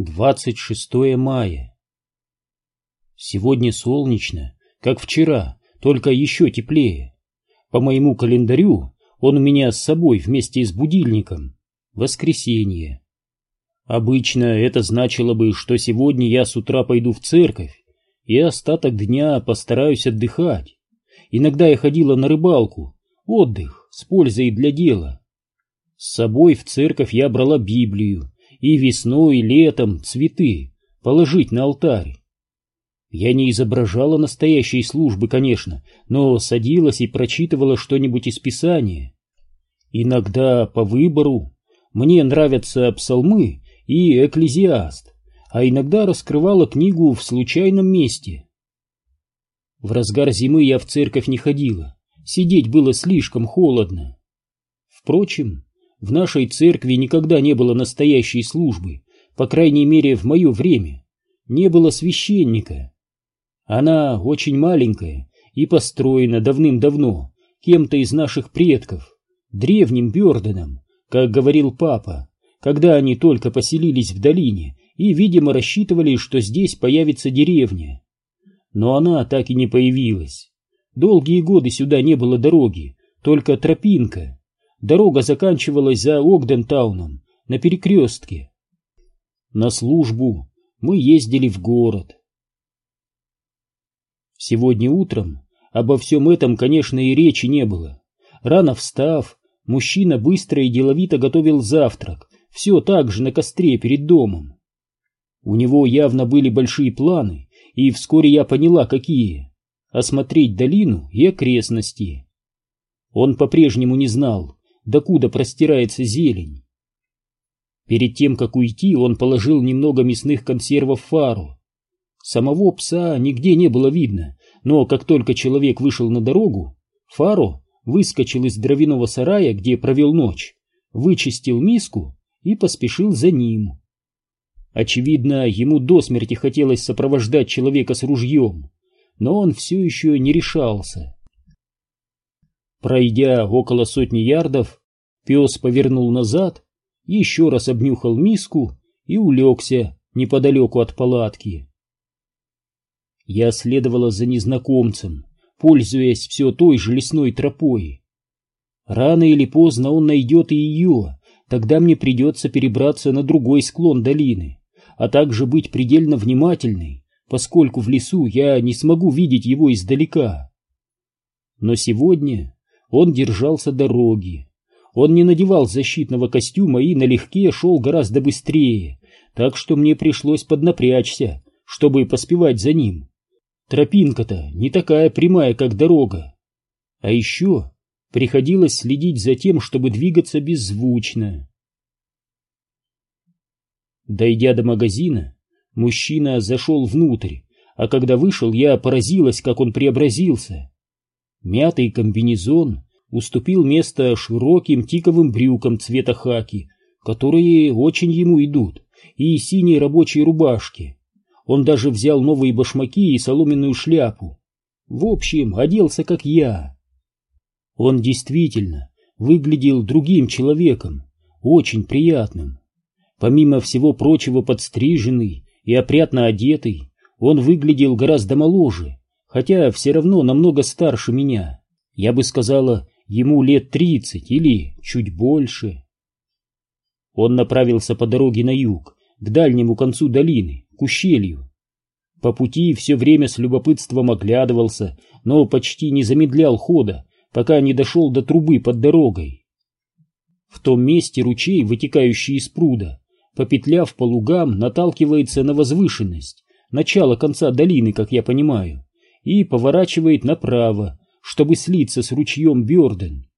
26 мая. Сегодня солнечно, как вчера, только еще теплее. По моему календарю он у меня с собой вместе с будильником. Воскресенье. Обычно это значило бы, что сегодня я с утра пойду в церковь и остаток дня постараюсь отдыхать. Иногда я ходила на рыбалку, отдых с пользой для дела. С собой в церковь я брала Библию, и весной, и летом цветы положить на алтарь. Я не изображала настоящей службы, конечно, но садилась и прочитывала что-нибудь из Писания. Иногда по выбору мне нравятся псалмы и экклезиаст, а иногда раскрывала книгу в случайном месте. В разгар зимы я в церковь не ходила, сидеть было слишком холодно. Впрочем, в нашей церкви никогда не было настоящей службы, по крайней мере, в мое время. Не было священника. Она очень маленькая и построена давным-давно кем-то из наших предков, древним Бёрденом, как говорил папа, когда они только поселились в долине и, видимо, рассчитывали, что здесь появится деревня. Но она так и не появилась. Долгие годы сюда не было дороги, только тропинка, Дорога заканчивалась за Огдентауном, на перекрестке. На службу мы ездили в город. Сегодня утром обо всем этом, конечно, и речи не было. Рано встав, мужчина быстро и деловито готовил завтрак, все так же на костре перед домом. У него явно были большие планы, и вскоре я поняла, какие. Осмотреть долину и окрестности. Он по-прежнему не знал, докуда простирается зелень. Перед тем, как уйти, он положил немного мясных консервов фару. Самого пса нигде не было видно, но как только человек вышел на дорогу, Фаро выскочил из дровяного сарая, где провел ночь, вычистил миску и поспешил за ним. Очевидно, ему до смерти хотелось сопровождать человека с ружьем, но он все еще не решался. Пройдя около сотни ярдов, пес повернул назад, еще раз обнюхал миску и улегся неподалеку от палатки. Я следовала за незнакомцем, пользуясь все той же лесной тропой. Рано или поздно он найдет и ее, тогда мне придется перебраться на другой склон долины, а также быть предельно внимательной, поскольку в лесу я не смогу видеть его издалека. Но сегодня он держался дороги. Он не надевал защитного костюма и налегке шел гораздо быстрее, так что мне пришлось поднапрячься, чтобы поспевать за ним. Тропинка-то не такая прямая, как дорога. А еще приходилось следить за тем, чтобы двигаться беззвучно. Дойдя до магазина, мужчина зашел внутрь, а когда вышел, я поразилась, как он преобразился. Мятый комбинезон уступил место широким тиковым брюкам цвета хаки, которые очень ему идут, и синей рабочей рубашке. Он даже взял новые башмаки и соломенную шляпу. В общем, оделся как я. Он действительно выглядел другим человеком, очень приятным. Помимо всего прочего подстриженный и опрятно одетый, он выглядел гораздо моложе, хотя все равно намного старше меня. Я бы сказала, ему лет тридцать или чуть больше. Он направился по дороге на юг, к дальнему концу долины, к ущелью. По пути все время с любопытством оглядывался, но почти не замедлял хода, пока не дошел до трубы под дорогой. В том месте ручей, вытекающий из пруда, попетляв по лугам, наталкивается на возвышенность, начало конца долины, как я понимаю и поворачивает направо, чтобы слиться с ручьем Бёрден.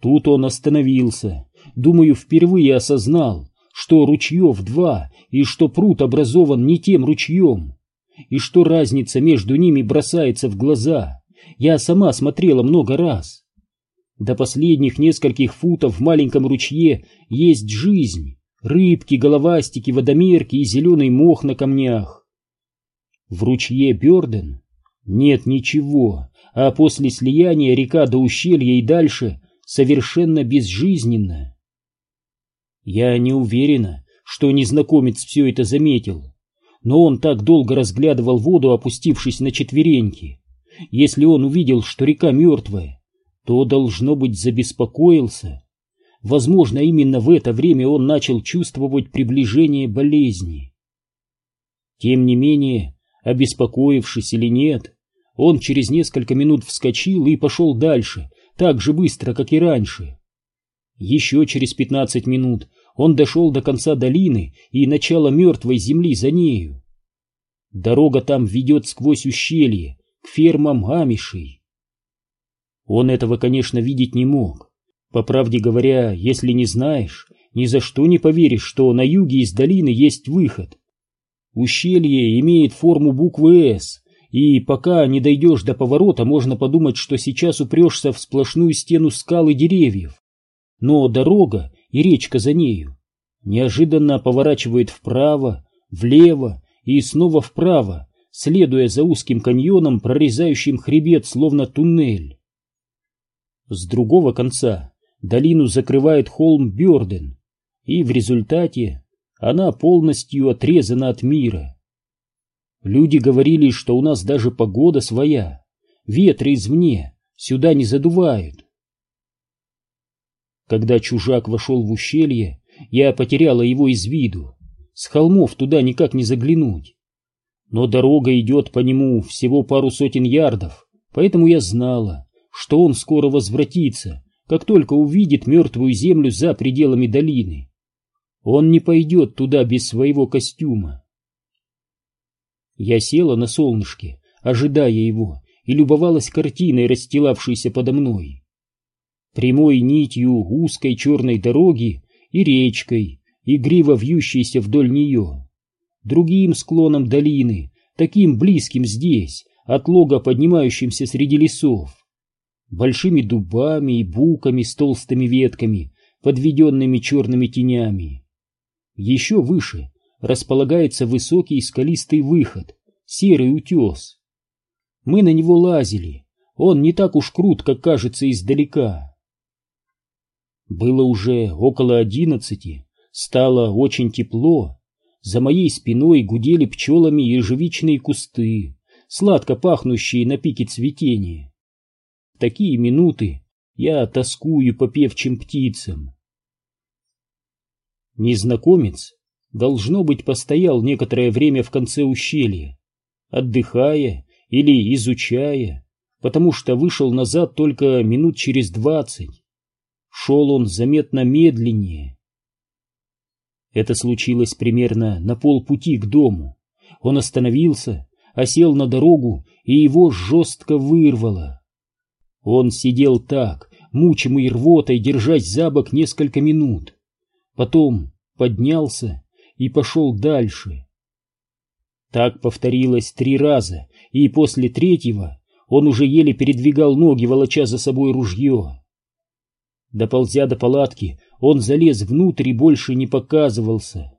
Тут он остановился, думаю, впервые осознал, что ручьев два, и что пруд образован не тем ручьем, и что разница между ними бросается в глаза. Я сама смотрела много раз. До последних нескольких футов в маленьком ручье есть жизнь, рыбки, головастики, водомерки и зеленый мох на камнях. В ручье Бёрден нет ничего, а после слияния река до ущелья и дальше совершенно безжизненна. Я не уверена, что незнакомец все это заметил, но он так долго разглядывал воду, опустившись на четвереньки. Если он увидел, что река мертвая, то, должно быть, забеспокоился. Возможно, именно в это время он начал чувствовать приближение болезни. Тем не менее, обеспокоившись или нет, он через несколько минут вскочил и пошел дальше, так же быстро, как и раньше. Еще через пятнадцать минут он дошел до конца долины и начала мертвой земли за нею. Дорога там ведет сквозь ущелье, к фермам амишей. Он этого, конечно, видеть не мог. По правде говоря, если не знаешь, ни за что не поверишь, что на юге из долины есть выход. Ущелье имеет форму буквы «С», и пока не дойдешь до поворота, можно подумать, что сейчас упрешься в сплошную стену скал и деревьев. Но дорога и речка за нею неожиданно поворачивает вправо, влево и снова вправо, следуя за узким каньоном, прорезающим хребет, словно туннель. С другого конца долину закрывает холм Бёрден, и в результате она полностью отрезана от мира. Люди говорили, что у нас даже погода своя, ветры извне сюда не задувают. Когда чужак вошел в ущелье, я потеряла его из виду. С холмов туда никак не заглянуть. Но дорога идет по нему всего пару сотен ярдов, поэтому я знала, что он скоро возвратится, как только увидит мертвую землю за пределами долины. Он не пойдет туда без своего костюма. Я села на солнышке, ожидая его, и любовалась картиной, расстилавшейся подо мной. Прямой нитью узкой черной дороги и речкой, игриво вьющейся вдоль нее. Другим склоном долины, таким близким здесь, от лога поднимающимся среди лесов большими дубами и буками с толстыми ветками, подведенными черными тенями. Еще выше располагается высокий скалистый выход, серый утес. Мы на него лазили, он не так уж крут, как кажется издалека. Было уже около одиннадцати, стало очень тепло, за моей спиной гудели пчелами ежевичные кусты, сладко пахнущие на пике цветения такие минуты я тоскую по певчим птицам. Незнакомец, должно быть, постоял некоторое время в конце ущелья, отдыхая или изучая, потому что вышел назад только минут через двадцать. Шел он заметно медленнее. Это случилось примерно на полпути к дому. Он остановился, осел на дорогу, и его жестко вырвало. Он сидел так, мучимый рвотой, держась за бок несколько минут. Потом поднялся и пошел дальше. Так повторилось три раза, и после третьего он уже еле передвигал ноги, волоча за собой ружье. Доползя до палатки, он залез внутрь и больше не показывался.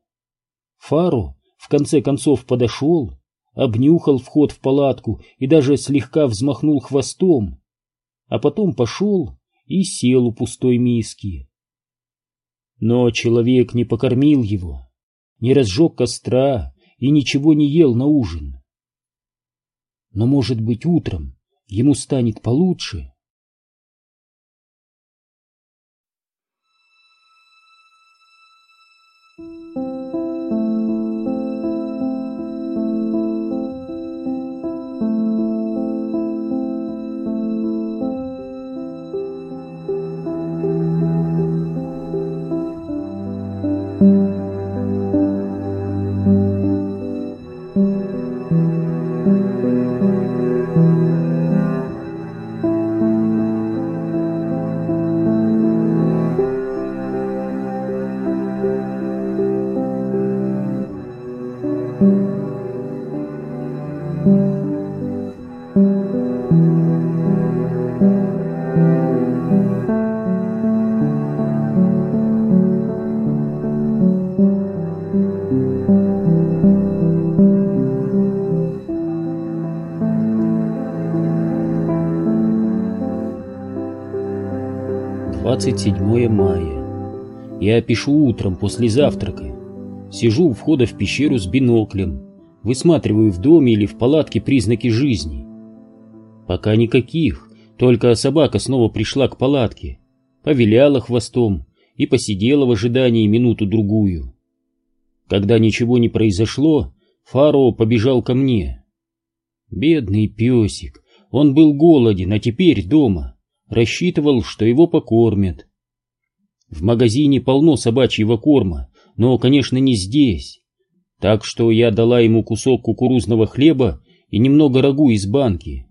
Фару в конце концов подошел, обнюхал вход в палатку и даже слегка взмахнул хвостом, а потом пошел и сел у пустой миски. Но человек не покормил его, не разжег костра и ничего не ел на ужин. Но, может быть, утром ему станет получше. 27 мая. Я пишу утром после завтрака. Сижу у входа в пещеру с биноклем, высматриваю в доме или в палатке признаки жизни. Пока никаких, только собака снова пришла к палатке, повиляла хвостом и посидела в ожидании минуту-другую. Когда ничего не произошло, Фаро побежал ко мне. Бедный песик, он был голоден, а теперь дома. Рассчитывал, что его покормят. В магазине полно собачьего корма, но, конечно, не здесь. Так что я дала ему кусок кукурузного хлеба и немного рагу из банки.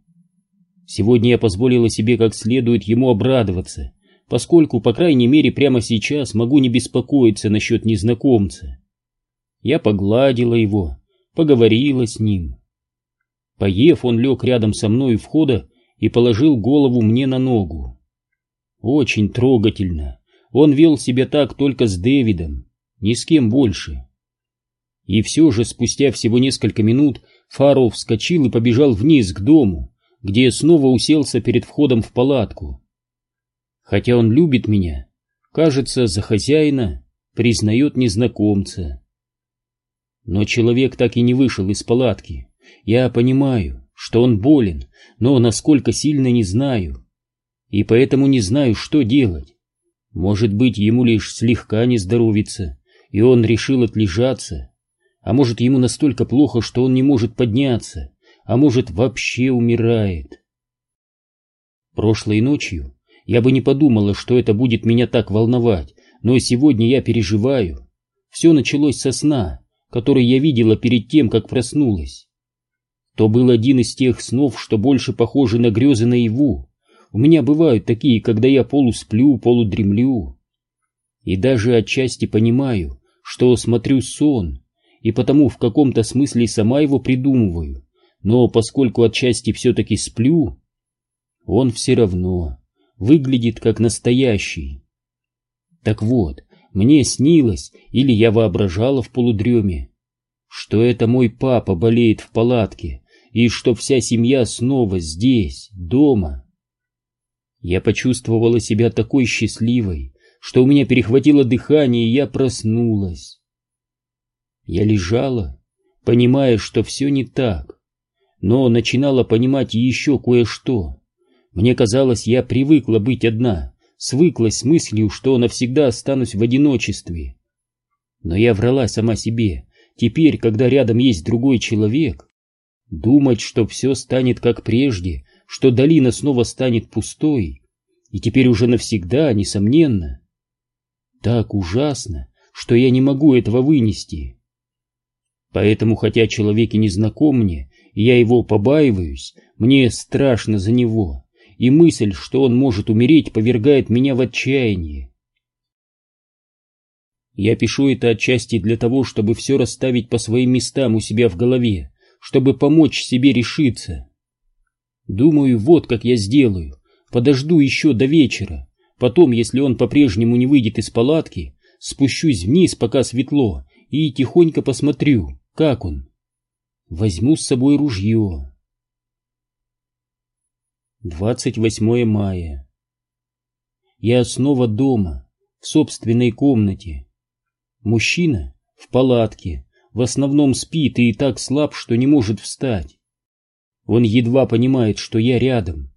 Сегодня я позволила себе как следует ему обрадоваться, поскольку, по крайней мере, прямо сейчас могу не беспокоиться насчет незнакомца. Я погладила его, поговорила с ним. Поев, он лег рядом со мной у входа и положил голову мне на ногу. Очень трогательно. Он вел себя так только с Дэвидом, ни с кем больше. И все же спустя всего несколько минут Фаррелл вскочил и побежал вниз к дому, где снова уселся перед входом в палатку. Хотя он любит меня, кажется, за хозяина признает незнакомца. Но человек так и не вышел из палатки. Я понимаю, что он болен, но насколько сильно не знаю. И поэтому не знаю, что делать. Может быть, ему лишь слегка не здоровится, и он решил отлежаться. А может, ему настолько плохо, что он не может подняться, а может, вообще умирает. Прошлой ночью я бы не подумала, что это будет меня так волновать, но сегодня я переживаю. Все началось со сна, который я видела перед тем, как проснулась. То был один из тех снов, что больше похожи на грезы наяву. У меня бывают такие, когда я полусплю, полудремлю. И даже отчасти понимаю, что смотрю сон, и потому в каком-то смысле сама его придумываю. Но поскольку отчасти все-таки сплю, он все равно выглядит как настоящий. Так вот, мне снилось, или я воображала в полудреме, что это мой папа болеет в палатке, и что вся семья снова здесь, дома. Я почувствовала себя такой счастливой, что у меня перехватило дыхание, и я проснулась. Я лежала, понимая, что все не так, но начинала понимать еще кое-что. Мне казалось, я привыкла быть одна, свыклась с мыслью, что навсегда останусь в одиночестве. Но я врала сама себе. Теперь, когда рядом есть другой человек, думать, что все станет как прежде, что долина снова станет пустой, и теперь уже навсегда, несомненно. Так ужасно, что я не могу этого вынести. Поэтому, хотя человек и не знаком мне, и я его побаиваюсь, мне страшно за него и мысль, что он может умереть, повергает меня в отчаяние. Я пишу это отчасти для того, чтобы все расставить по своим местам у себя в голове, чтобы помочь себе решиться. Думаю, вот как я сделаю. Подожду еще до вечера. Потом, если он по-прежнему не выйдет из палатки, спущусь вниз, пока светло, и тихонько посмотрю, как он. Возьму с собой ружье. 28 мая. Я снова дома, в собственной комнате. Мужчина в палатке, в основном спит и так слаб, что не может встать. Он едва понимает, что я рядом.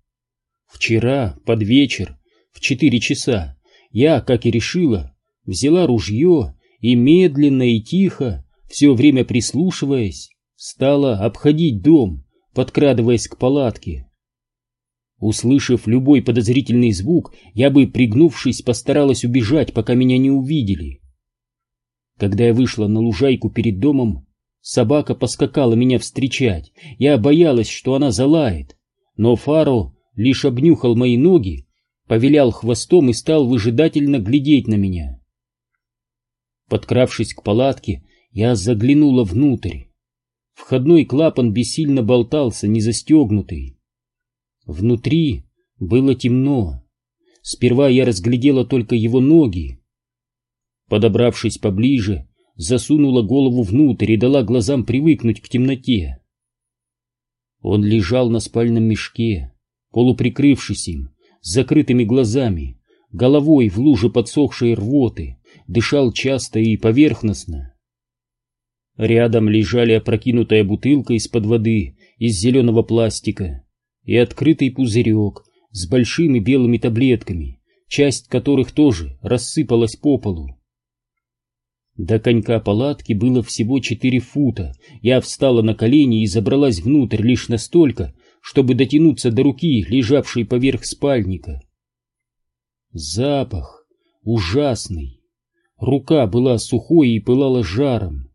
Вчера, под вечер, в четыре часа, я, как и решила, взяла ружье и медленно и тихо, все время прислушиваясь, стала обходить дом, подкрадываясь к палатке. Услышав любой подозрительный звук, я бы, пригнувшись, постаралась убежать, пока меня не увидели. Когда я вышла на лужайку перед домом, собака поскакала меня встречать. Я боялась, что она залает, но Фаро лишь обнюхал мои ноги, повилял хвостом и стал выжидательно глядеть на меня. Подкравшись к палатке, я заглянула внутрь. Входной клапан бессильно болтался, не застегнутый. Внутри было темно. Сперва я разглядела только его ноги. Подобравшись поближе, засунула голову внутрь и дала глазам привыкнуть к темноте. Он лежал на спальном мешке, полуприкрывшись им, с закрытыми глазами, головой в луже подсохшей рвоты, дышал часто и поверхностно. Рядом лежали опрокинутая бутылка из-под воды из зеленого пластика и открытый пузырек с большими белыми таблетками, часть которых тоже рассыпалась по полу. До конька палатки было всего четыре фута. Я встала на колени и забралась внутрь лишь настолько, чтобы дотянуться до руки, лежавшей поверх спальника. Запах ужасный. Рука была сухой и пылала жаром.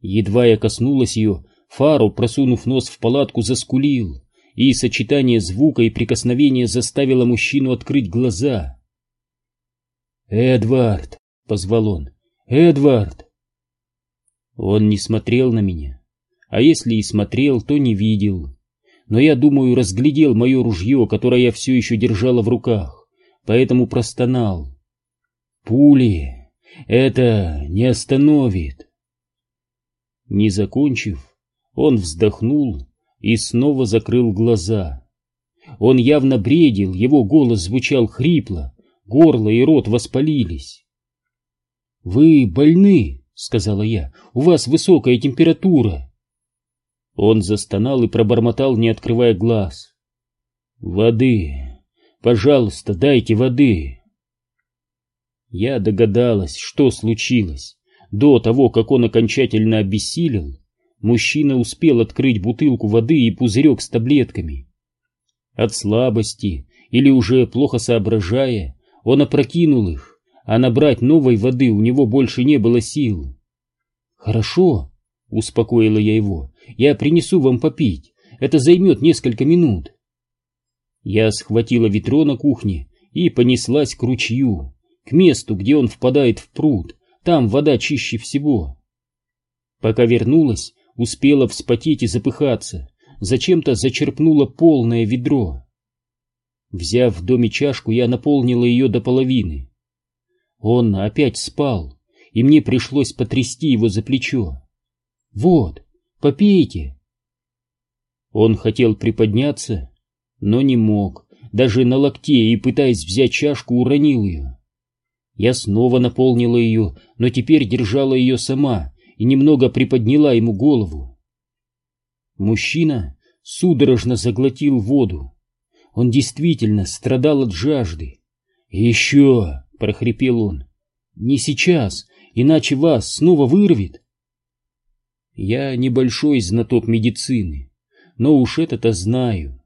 Едва я коснулась ее, Фару, просунув нос в палатку, заскулил, и сочетание звука и прикосновения заставило мужчину открыть глаза. «Эдвард!» — позвал он. «Эдвард!» Он не смотрел на меня, а если и смотрел, то не видел. Но я, думаю, разглядел мое ружье, которое я все еще держала в руках, поэтому простонал. «Пули! Это не остановит!» Не закончив, он вздохнул и снова закрыл глаза. Он явно бредил, его голос звучал хрипло, горло и рот воспалились. «Вы больны», — сказала я, — «у вас высокая температура». Он застонал и пробормотал, не открывая глаз. «Воды! Пожалуйста, дайте воды!» Я догадалась, что случилось. До того, как он окончательно обессилел, мужчина успел открыть бутылку воды и пузырек с таблетками. От слабости или уже плохо соображая, он опрокинул их, а набрать новой воды у него больше не было сил. «Хорошо», — успокоила я его, — «я принесу вам попить, это займет несколько минут». Я схватила ведро на кухне и понеслась к ручью, к месту, где он впадает в пруд, там вода чище всего. Пока вернулась, успела вспотеть и запыхаться, зачем-то зачерпнула полное ведро. Взяв в доме чашку, я наполнила ее до половины. Он опять спал, и мне пришлось потрясти его за плечо. «Вот, попейте!» Он хотел приподняться, но не мог, даже на локте, и, пытаясь взять чашку, уронил ее. Я снова наполнила ее, но теперь держала ее сама и немного приподняла ему голову. Мужчина судорожно заглотил воду. Он действительно страдал от жажды. «Еще!» — прохрипел он. «Не сейчас, иначе вас снова вырвет». Я небольшой знаток медицины, но уж это-то знаю.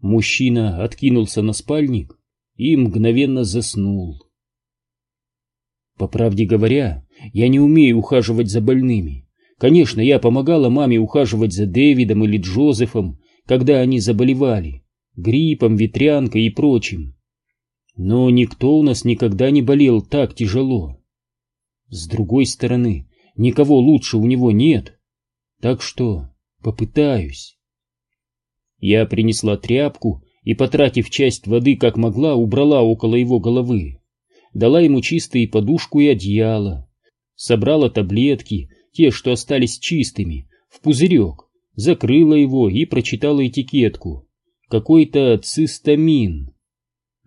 Мужчина откинулся на спальник и мгновенно заснул. По правде говоря, я не умею ухаживать за больными. Конечно, я помогала маме ухаживать за Дэвидом или Джозефом, когда они заболевали, гриппом, ветрянкой и прочим. Но никто у нас никогда не болел так тяжело. С другой стороны, никого лучше у него нет. Так что попытаюсь. Я принесла тряпку и, потратив часть воды как могла, убрала около его головы дала ему чистые подушку и одеяло, собрала таблетки, те, что остались чистыми, в пузырек, закрыла его и прочитала этикетку. Какой-то цистамин.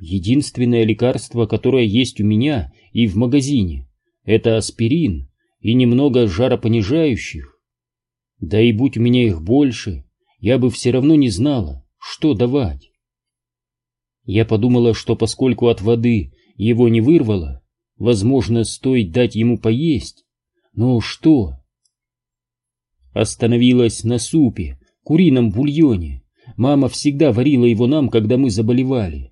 Единственное лекарство, которое есть у меня и в магазине, это аспирин и немного жаропонижающих. Да и будь у меня их больше, я бы все равно не знала, что давать. Я подумала, что поскольку от воды его не вырвало, возможно, стоит дать ему поесть. Но что? Остановилась на супе, курином бульоне. Мама всегда варила его нам, когда мы заболевали.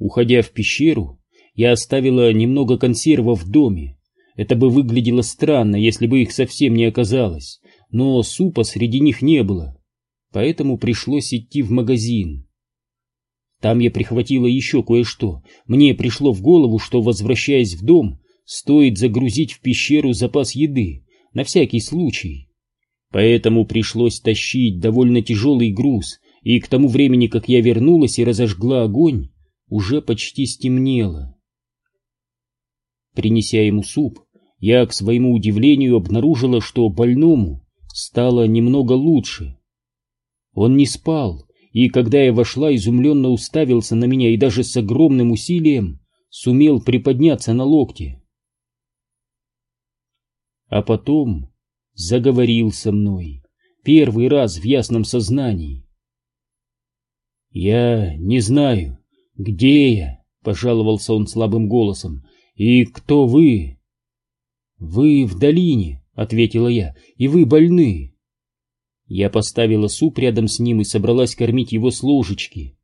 Уходя в пещеру, я оставила немного консервов в доме. Это бы выглядело странно, если бы их совсем не оказалось, но супа среди них не было, поэтому пришлось идти в магазин. Там я прихватила еще кое-что. Мне пришло в голову, что, возвращаясь в дом, стоит загрузить в пещеру запас еды, на всякий случай. Поэтому пришлось тащить довольно тяжелый груз, и к тому времени, как я вернулась и разожгла огонь, уже почти стемнело. Принеся ему суп, я, к своему удивлению, обнаружила, что больному стало немного лучше. Он не спал, и когда я вошла, изумленно уставился на меня и даже с огромным усилием сумел приподняться на локте. а потом заговорил со мной, первый раз в ясном сознании. «Я не знаю, где я», — пожаловался он слабым голосом, — «и кто вы?» «Вы в долине», — ответила я, — «и вы больны». Я поставила суп рядом с ним и собралась кормить его с ложечки.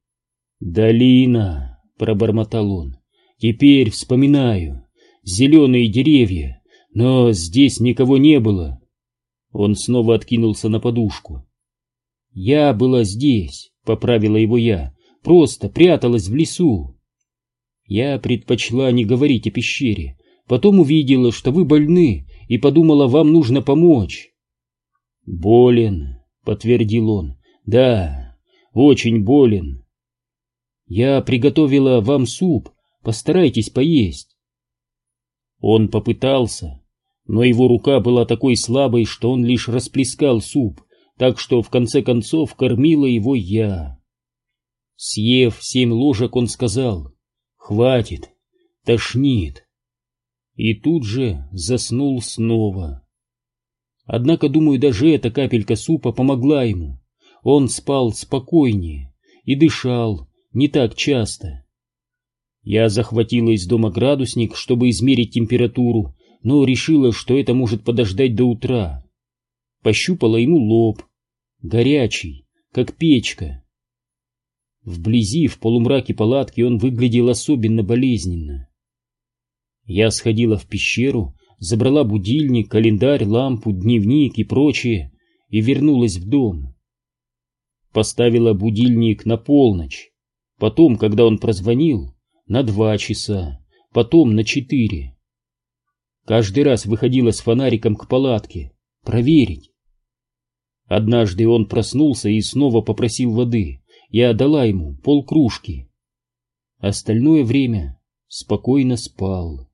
«Долина», — пробормотал он, — «теперь вспоминаю. Зеленые деревья, но здесь никого не было». Он снова откинулся на подушку. «Я была здесь», — поправила его я, — «просто пряталась в лесу». Я предпочла не говорить о пещере, потом увидела, что вы больны, и подумала, вам нужно помочь. «Болен», — подтвердил он, — «да, очень болен». «Я приготовила вам суп, постарайтесь поесть». Он попытался, но его рука была такой слабой, что он лишь расплескал суп, так что в конце концов кормила его я. Съев семь ложек, он сказал «Хватит, тошнит», и тут же заснул снова. Однако, думаю, даже эта капелька супа помогла ему. Он спал спокойнее и дышал не так часто. Я захватила из дома градусник, чтобы измерить температуру, но решила, что это может подождать до утра. Пощупала ему лоб, горячий, как печка. Вблизи, в полумраке палатки, он выглядел особенно болезненно. Я сходила в пещеру, забрала будильник, календарь, лампу, дневник и прочее и вернулась в дом. Поставила будильник на полночь, потом, когда он прозвонил, на два часа, потом на четыре. Каждый раз выходила с фонариком к палатке, проверить. Однажды он проснулся и снова попросил воды. Я дала ему полкружки. Остальное время спокойно спал.